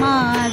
Mà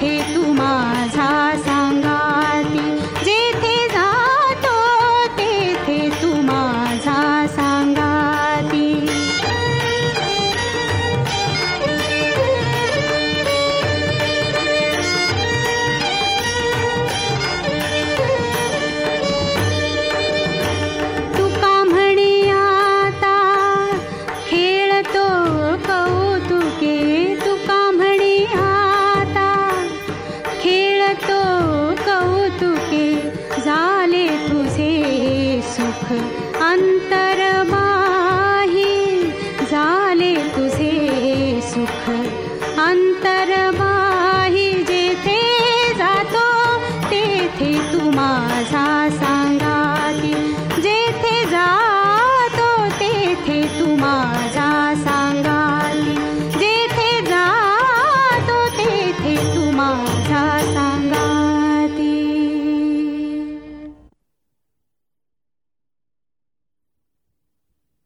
हे तु माझा अन्त